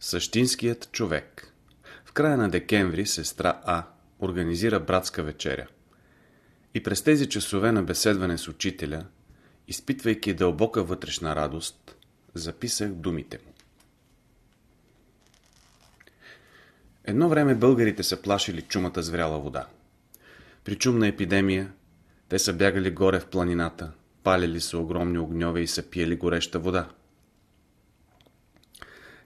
Същинският човек В края на декември сестра А организира братска вечеря. И през тези часове на беседване с учителя, изпитвайки дълбока вътрешна радост, записах думите му. Едно време българите са плашили чумата с вряла вода. При чумна епидемия те са бягали горе в планината, палили са огромни огньове и са пиели гореща вода.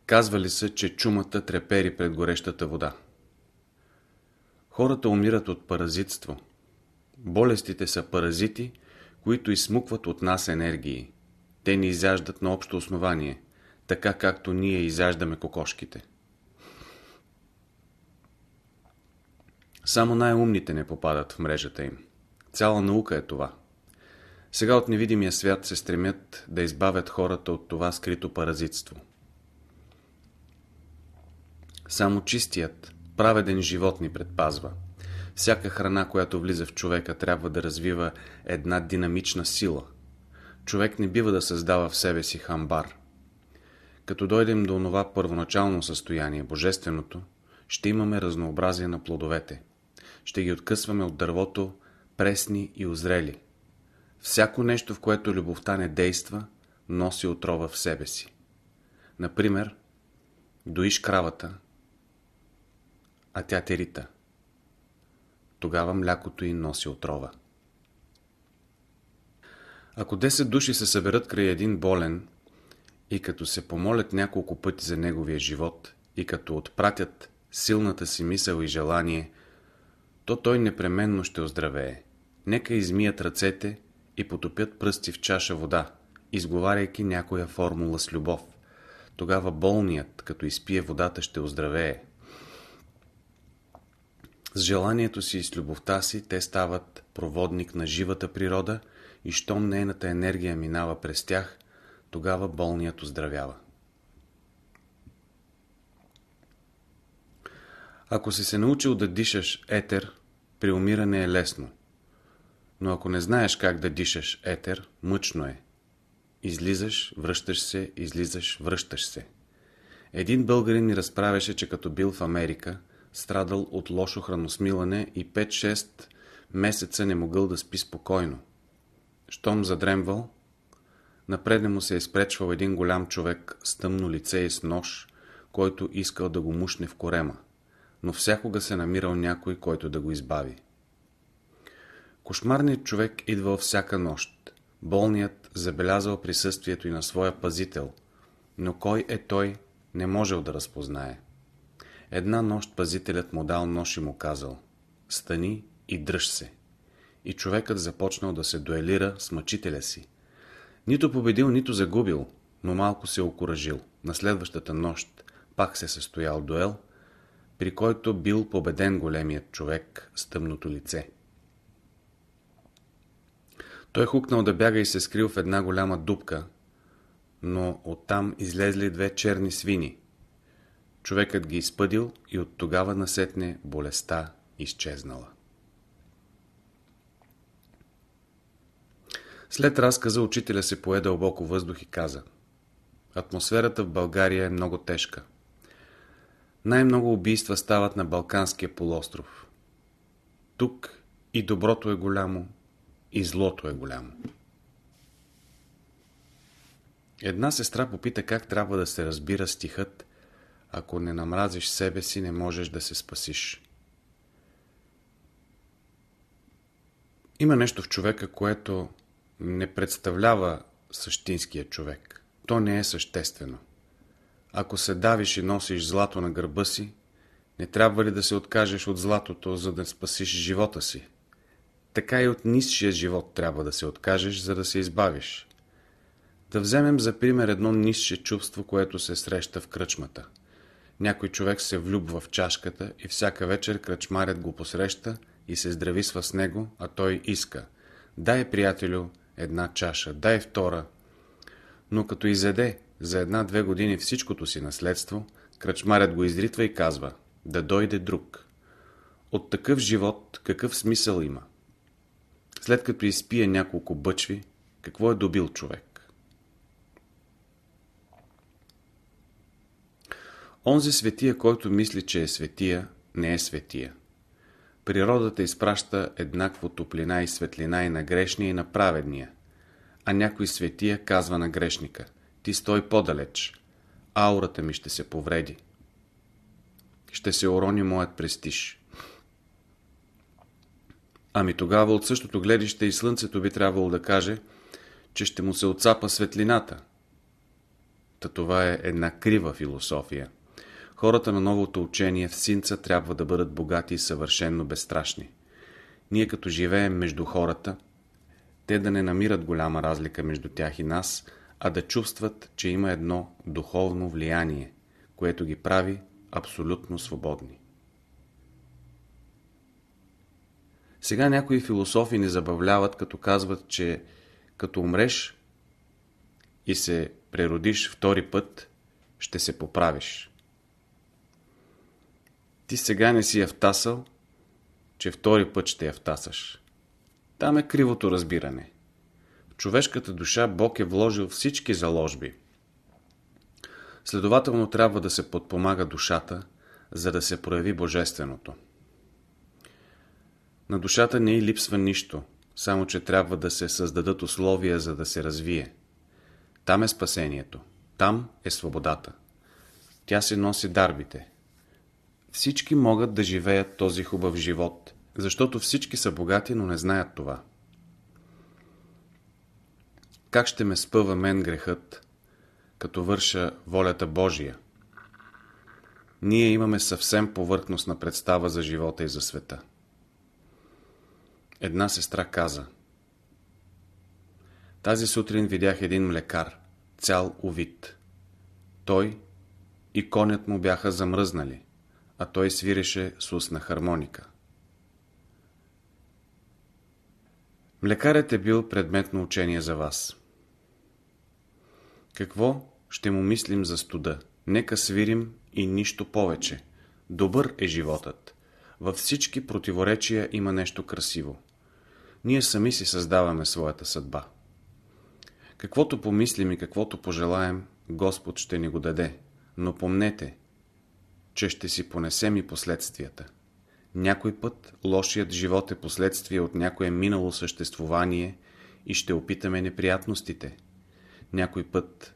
Казвали се, че чумата трепери пред горещата вода. Хората умират от паразитство. Болестите са паразити, които изсмукват от нас енергии. Те ни изяждат на общо основание, така както ние изяждаме кокошките. Само най-умните не попадат в мрежата им. Цяла наука е това. Сега от невидимия свят се стремят да избавят хората от това скрито паразитство. Само чистият, праведен живот ни предпазва. Всяка храна, която влиза в човека, трябва да развива една динамична сила. Човек не бива да създава в себе си хамбар. Като дойдем до това първоначално състояние, божественото, ще имаме разнообразие на плодовете. Ще ги откъсваме от дървото, пресни и озрели. Всяко нещо, в което любовта не действа, носи отрова в себе си. Например, доиш кравата, а тя те рита. Тогава млякото й носи отрова. Ако 10 души се съберат край един болен и като се помолят няколко пъти за неговия живот и като отпратят силната си мисъл и желание, то той непременно ще оздравее. Нека измият ръцете и потопят пръсти в чаша вода, изговаряйки някоя формула с любов. Тогава болният, като изпие водата, ще оздравее. С желанието си и с любовта си те стават проводник на живата природа и щом нейната енергия минава през тях, тогава болният оздравява. Ако си се научил да дишаш етер, при умиране е лесно. Но ако не знаеш как да дишаш етер, мъчно е. Излизаш, връщаш се, излизаш, връщаш се. Един българин ми разправяше, че като бил в Америка – страдал от лошо храносмилане и 5-6 месеца не могъл да спи спокойно. Щом задремвал, напредне му се е изпречвал един голям човек с тъмно лице и с нож, който искал да го мушне в корема, но всякога се намирал някой, който да го избави. Кошмарният човек идвал всяка нощ. Болният забелязал присъствието и на своя пазител, но кой е той, не можел да разпознае. Една нощ пазителят му дал нож и му казал «Стани и дръж се». И човекът започнал да се дуелира с мъчителя си. Нито победил, нито загубил, но малко се окоръжил. На следващата нощ пак се състоял дуел, при който бил победен големият човек с тъмното лице. Той хукнал да бяга и се скрил в една голяма дупка, но оттам излезли две черни свини – Човекът ги изпъдил и от тогава насетне болестта изчезнала. След разказа учителя се пое дълбоко въздух и каза Атмосферата в България е много тежка. Най-много убийства стават на Балканския полуостров. Тук и доброто е голямо, и злото е голямо. Една сестра попита как трябва да се разбира стихът ако не намразиш себе си, не можеш да се спасиш. Има нещо в човека, което не представлява същинския човек. То не е съществено. Ако се давиш и носиш злато на гърба си, не трябва ли да се откажеш от златото, за да спасиш живота си? Така и от нисшия живот трябва да се откажеш, за да се избавиш. Да вземем за пример едно нисше чувство, което се среща в кръчмата – някой човек се влюбва в чашката и всяка вечер кръчмарят го посреща и се здрависва с него, а той иска. Дай, приятелю, една чаша, дай втора. Но като изеде за една-две години всичкото си наследство, кръчмарят го изритва и казва да дойде друг. От такъв живот какъв смисъл има? След като изпие няколко бъчви, какво е добил човек? Онзи светия, който мисли, че е светия, не е светия. Природата изпраща еднакво топлина и светлина и на грешния и на праведния. А някой светия казва на грешника, ти стой по-далеч, аурата ми ще се повреди. Ще се урони моят престиж. Ами тогава от същото гледище и слънцето би трябвало да каже, че ще му се отцапа светлината. Та това е една крива философия. Хората на новото учение в синца трябва да бъдат богати и съвършенно безстрашни. Ние като живеем между хората, те да не намират голяма разлика между тях и нас, а да чувстват, че има едно духовно влияние, което ги прави абсолютно свободни. Сега някои философи не забавляват, като казват, че като умреш и се преродиш втори път, ще се поправиш. Ти сега не си я втасал, че втори път ще я втасаш. Там е кривото разбиране. В човешката душа Бог е вложил всички заложби. Следователно трябва да се подпомага душата, за да се прояви Божественото. На душата не и липсва нищо, само че трябва да се създадат условия, за да се развие. Там е спасението. Там е свободата. Тя се носи дарбите. Всички могат да живеят този хубав живот, защото всички са богати, но не знаят това. Как ще ме спъва мен грехът, като върша волята Божия? Ние имаме съвсем повърхностна представа за живота и за света. Една сестра каза Тази сутрин видях един млекар, цял увид. Той и конят му бяха замръзнали, а той свиреше с устна хармоника. Млекарят е бил предметно учение за вас. Какво ще му мислим за студа? Нека свирим и нищо повече. Добър е животът. Във всички противоречия има нещо красиво. Ние сами си създаваме своята съдба. Каквото помислим и каквото пожелаем, Господ ще ни го даде. Но помнете, че ще си понесем и последствията. Някой път лошият живот е последствие от някое минало съществувание и ще опитаме неприятностите. Някой път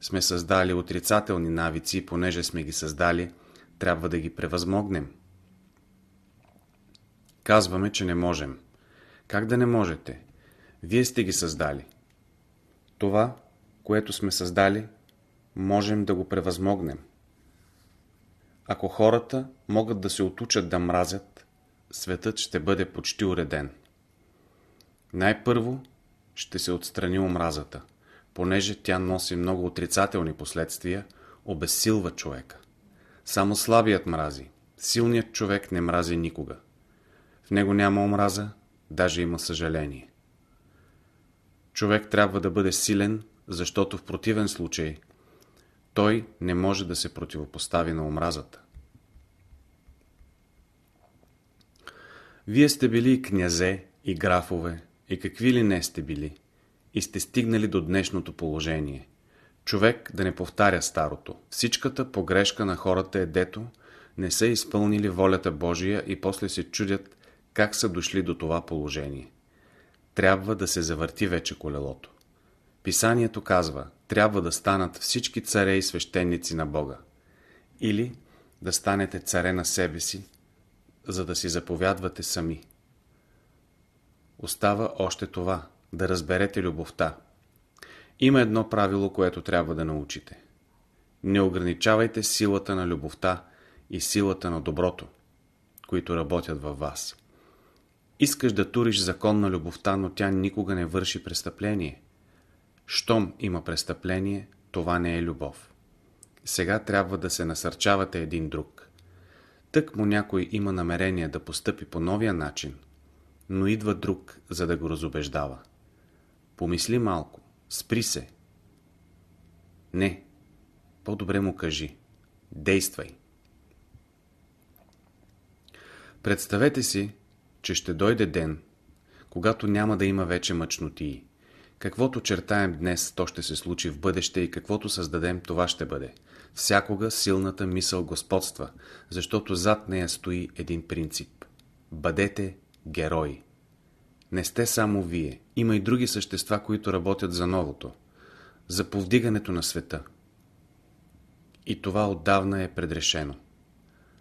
сме създали отрицателни навици и понеже сме ги създали, трябва да ги превъзмогнем. Казваме, че не можем. Как да не можете? Вие сте ги създали. Това, което сме създали, можем да го превъзмогнем. Ако хората могат да се отучат да мразят, светът ще бъде почти уреден. Най-първо ще се отстрани омразата, понеже тя носи много отрицателни последствия, обезсилва човека. Само слабият мрази, силният човек не мрази никога. В него няма омраза, даже има съжаление. Човек трябва да бъде силен, защото в противен случай той не може да се противопостави на омразата. Вие сте били и князе, и графове, и какви ли не сте били, и сте стигнали до днешното положение. Човек да не повтаря старото. Всичката погрешка на хората е дето, не са изпълнили волята Божия и после се чудят как са дошли до това положение. Трябва да се завърти вече колелото. Писанието казва, трябва да станат всички царе и свещеници на Бога. Или да станете царе на себе си, за да си заповядвате сами. Остава още това, да разберете любовта. Има едно правило, което трябва да научите. Не ограничавайте силата на любовта и силата на доброто, които работят във вас. Искаш да туриш закон на любовта, но тя никога не върши престъпление. Щом има престъпление, това не е любов. Сега трябва да се насърчавате един друг. Тък му някой има намерение да постъпи по новия начин, но идва друг, за да го разобеждава. Помисли малко, спри се. Не, по-добре му кажи. Действай. Представете си, че ще дойде ден, когато няма да има вече мъчнотии. Каквото чертаем днес, то ще се случи в бъдеще и каквото създадем, това ще бъде. Всякога силната мисъл господства, защото зад нея стои един принцип. Бъдете герои. Не сте само вие. Има и други същества, които работят за новото. За повдигането на света. И това отдавна е предрешено.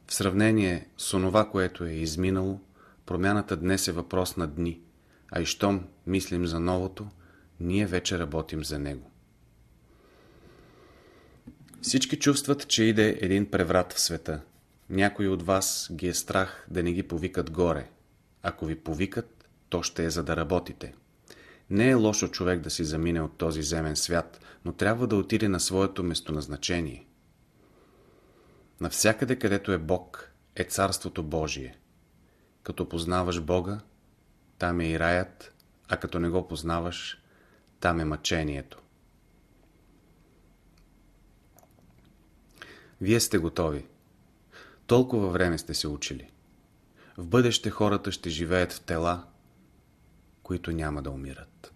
В сравнение с онова, което е изминало, промяната днес е въпрос на дни, а и щом мислим за новото, ние вече работим за него. Всички чувстват, че иде един преврат в света. Някои от вас ги е страх да не ги повикат горе. Ако ви повикат, то ще е за да работите. Не е лошо човек да си замине от този земен свят, но трябва да отиде на своето местоназначение. Навсякъде, където е Бог, е Царството Божие. Като познаваш Бога, там е и раят, а като не го познаваш, там е мъчението. Вие сте готови. Толкова време сте се учили. В бъдеще хората ще живеят в тела, които няма да умират.